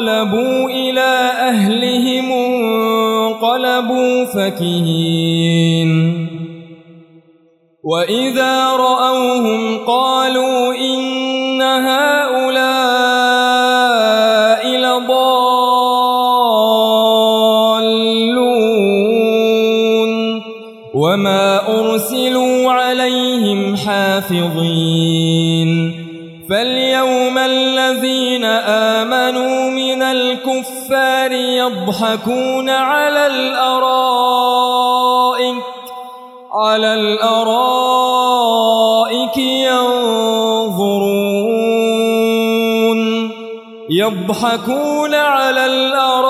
انقلبوا إلى أهلهم انقلبوا فكهين. وإذا رأوهم قالوا إن هؤلاء لضالون. وما أرسلوا عليهم حافظين. فاليوم الذين آمنوا من الكفار يضحكون على الأرائك على الأرائك ينظرون يضحكون على الأرائك